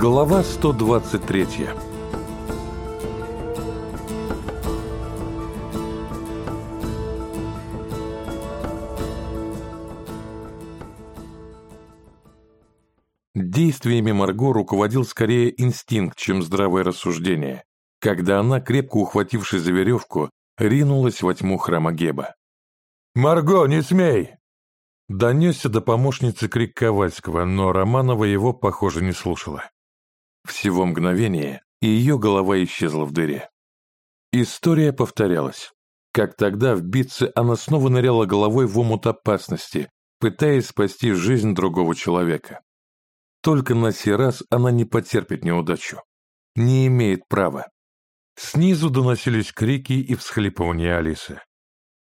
Глава 123 Действиями Марго руководил скорее инстинкт, чем здравое рассуждение, когда она, крепко ухватившись за веревку, ринулась во тьму храма Геба. «Марго, не смей!» Донесся до помощницы крик Ковальского, но Романова его, похоже, не слушала. Всего мгновение, и ее голова исчезла в дыре. История повторялась. Как тогда в битце она снова ныряла головой в омут опасности, пытаясь спасти жизнь другого человека. Только на сей раз она не потерпит неудачу. Не имеет права. Снизу доносились крики и всхлипывания Алисы.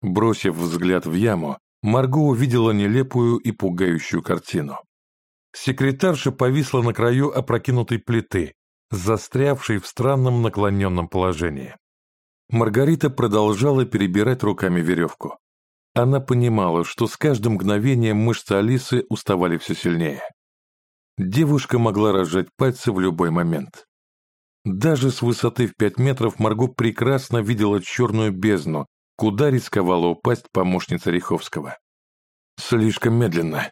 Бросив взгляд в яму, Марго увидела нелепую и пугающую картину. Секретарша повисла на краю опрокинутой плиты, застрявшей в странном наклоненном положении. Маргарита продолжала перебирать руками веревку. Она понимала, что с каждым мгновением мышцы Алисы уставали все сильнее. Девушка могла разжать пальцы в любой момент. Даже с высоты в пять метров Марго прекрасно видела черную бездну, куда рисковала упасть помощница Риховского. Слишком медленно.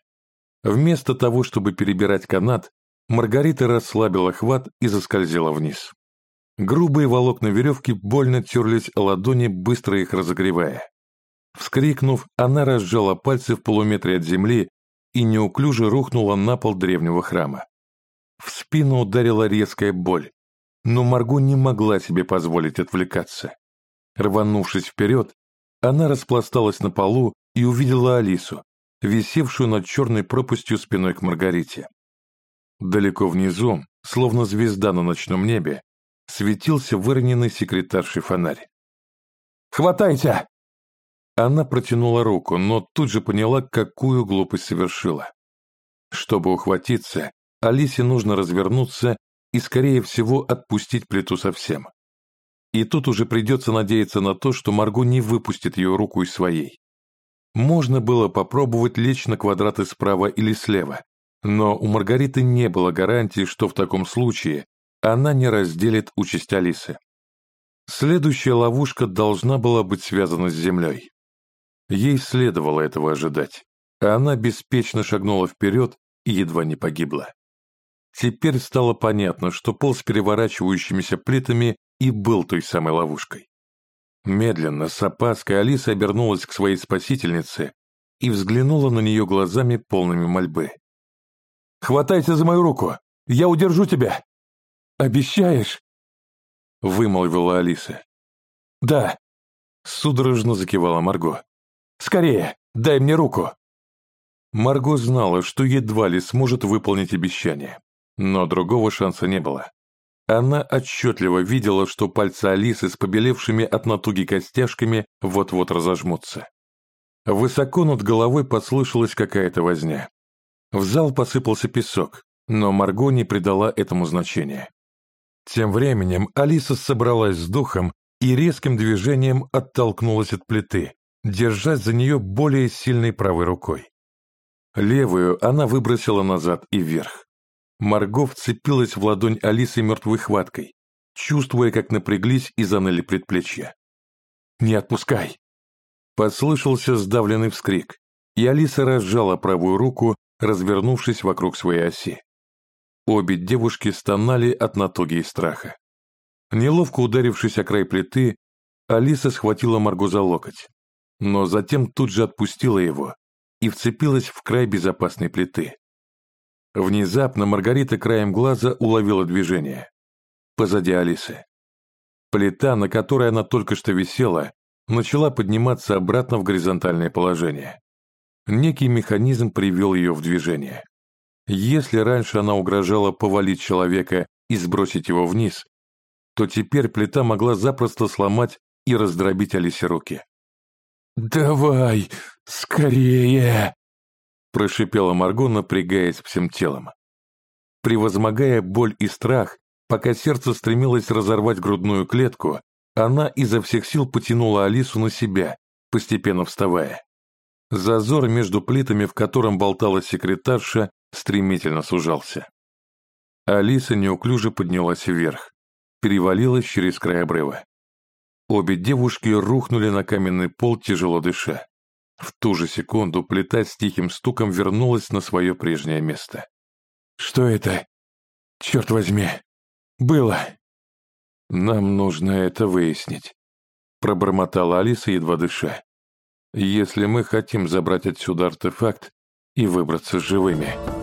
Вместо того, чтобы перебирать канат, Маргарита расслабила хват и заскользила вниз. Грубые волокна веревки больно терлись о ладони, быстро их разогревая. Вскрикнув, она разжала пальцы в полуметре от земли и неуклюже рухнула на пол древнего храма. В спину ударила резкая боль, но Марго не могла себе позволить отвлекаться. Рванувшись вперед, она распласталась на полу и увидела Алису, висевшую над черной пропастью спиной к Маргарите. Далеко внизу, словно звезда на ночном небе, светился выроненный секретарший фонарь. «Хватайте!» Она протянула руку, но тут же поняла, какую глупость совершила. Чтобы ухватиться, Алисе нужно развернуться и, скорее всего, отпустить плиту совсем. И тут уже придется надеяться на то, что Марго не выпустит ее руку из своей. Можно было попробовать лечь на квадраты справа или слева, но у Маргариты не было гарантии, что в таком случае она не разделит участь Алисы. Следующая ловушка должна была быть связана с землей. Ей следовало этого ожидать, она беспечно шагнула вперед и едва не погибла. Теперь стало понятно, что пол с переворачивающимися плитами и был той самой ловушкой. Медленно, с опаской, Алиса обернулась к своей спасительнице и взглянула на нее глазами полными мольбы. «Хватайся за мою руку! Я удержу тебя!» «Обещаешь?» — вымолвила Алиса. «Да», — судорожно закивала Марго. «Скорее, дай мне руку!» Марго знала, что едва ли сможет выполнить обещание, но другого шанса не было. Она отчетливо видела, что пальцы Алисы с побелевшими от натуги костяшками вот-вот разожмутся. Высоко над головой послышалась какая-то возня. В зал посыпался песок, но Марго не придала этому значения. Тем временем Алиса собралась с духом и резким движением оттолкнулась от плиты, держась за нее более сильной правой рукой. Левую она выбросила назад и вверх. Марго вцепилась в ладонь Алисы мертвой хваткой, чувствуя, как напряглись и заныли предплечья. «Не отпускай!» Послышался сдавленный вскрик, и Алиса разжала правую руку, развернувшись вокруг своей оси. Обе девушки стонали от натуги и страха. Неловко ударившись о край плиты, Алиса схватила Марго за локоть, но затем тут же отпустила его и вцепилась в край безопасной плиты. Внезапно Маргарита краем глаза уловила движение. Позади Алисы. Плита, на которой она только что висела, начала подниматься обратно в горизонтальное положение. Некий механизм привел ее в движение. Если раньше она угрожала повалить человека и сбросить его вниз, то теперь плита могла запросто сломать и раздробить Алисе руки. «Давай, скорее!» Прошипела Марго, напрягаясь всем телом. Превозмогая боль и страх, пока сердце стремилось разорвать грудную клетку, она изо всех сил потянула Алису на себя, постепенно вставая. Зазор между плитами, в котором болталась секретарша, стремительно сужался. Алиса неуклюже поднялась вверх, перевалилась через край обрыва. Обе девушки рухнули на каменный пол, тяжело дыша. В ту же секунду плита с тихим стуком вернулась на свое прежнее место. «Что это? Черт возьми! Было!» «Нам нужно это выяснить», — пробормотала Алиса, едва дыша. «Если мы хотим забрать отсюда артефакт и выбраться живыми».